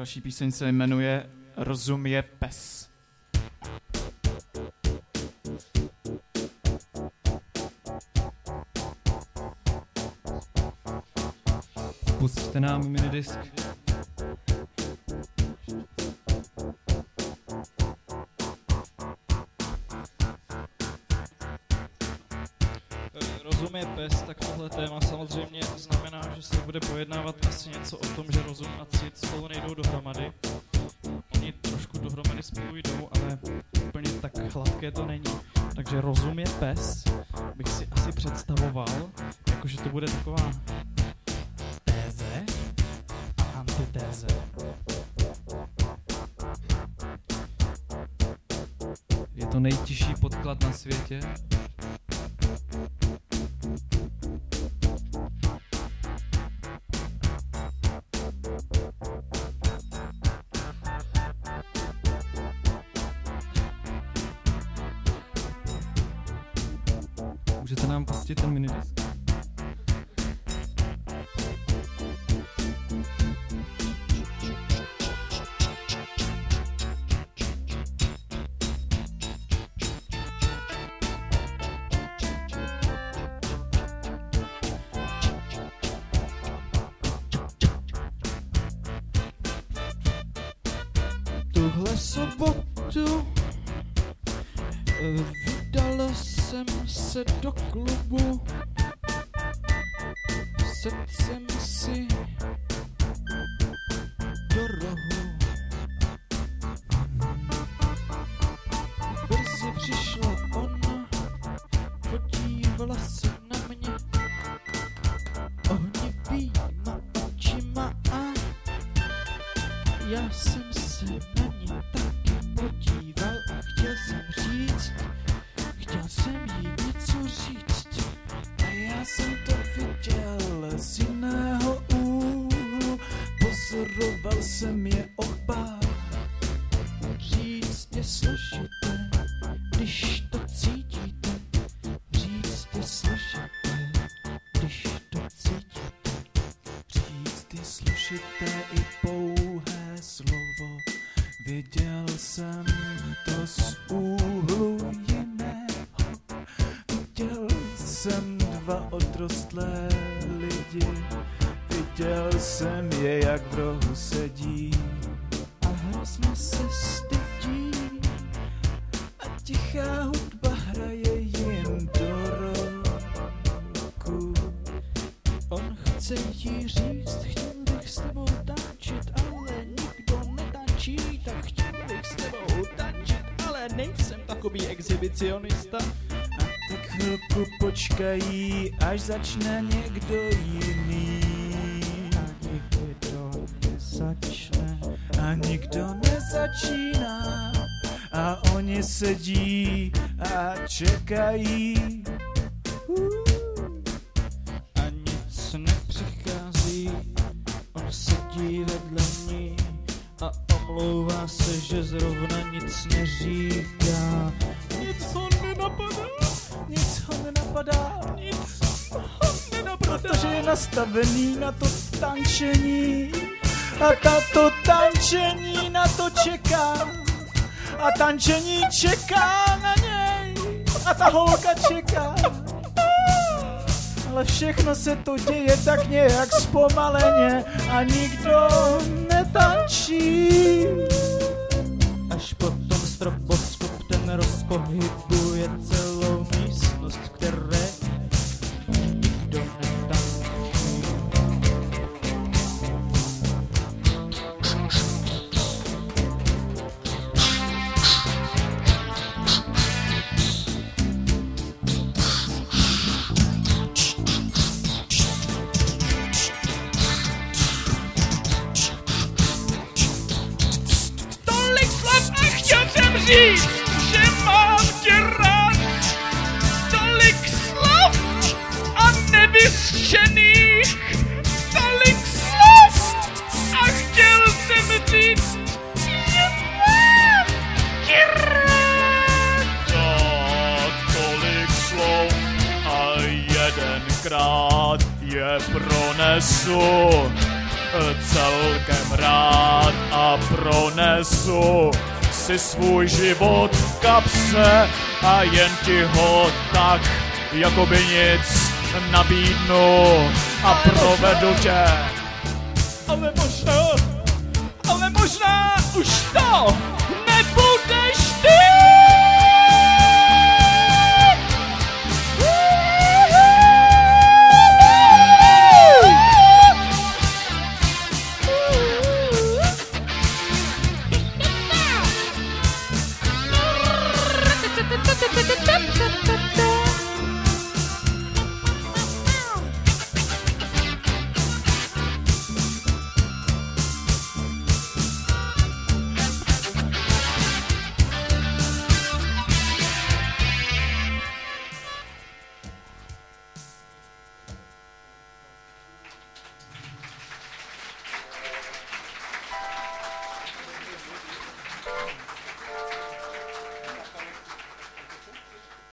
Další píseň se jmenuje Rozum je pes. Pusťte nám minidisk. Rozum je pes, tak tohle téma samozřejmě znamená, že se bude pojednávat asi něco o tom, že rozum a cit spolu nejdou dohromady. Oni trošku dohromady spolu jdou, ale úplně tak hladké to není. Takže rozum je pes, bych si asi představoval, jakože to bude taková téze a antitéze. Je to nejtěžší podklad na světě. Můžete nám pustit ten minidisk? Tuhle sobotu eh, vydal jsem se do klubu. Sedl jsem si do rohu. Brzy přišla ona, podívala se na mě ohnivýma očima a já jsem se na ní taky podíval pozoroval jsem je oba. Říct je složité, když to cítíte. Říct je složité, když to cítíte. Říct je složité i pouhé slovo. Viděl jsem to z úhlu jiného. Viděl jsem dva odrostlé lidi. Viděl jsem je, jak v rohu sedí. A hrozně se stydí. A tichá hudba hraje jim do roku. On chce jí říct, chtěl bych s tebou tančit, ale nikdo netančí, tak chtěl bych s tebou tančit, ale nejsem takový exhibicionista. A tak chvilku počkají, až začne někdo jiný. Nikdo nezačíná. A oni sedí a čekají. A nic nepřichází, on sedí vedle ní a omlouvá se, že zrovna nic neříká. Nic ho nenapadá, nic ho nenapadá, nic ho nenapadá. Protože je nastavený na to tančení a tato tančení na to čeká. A tančení čeká na něj a ta holka čeká. Ale všechno se to děje tak nějak zpomaleně a nikdo netančí. Až potom stroboskop ten rozpohybuje celou říct, že mám tě rád. Tolik slov a nevyřčených. Tolik slov a chtěl jsem říct, že mám tě rád. Tak tolik slov a jedenkrát je pronesu. celkem rád a pronesu si svůj život v kapse a jen ti ho tak, jako by nic nabídnu a provedu tě. Ale možná, ale možná už to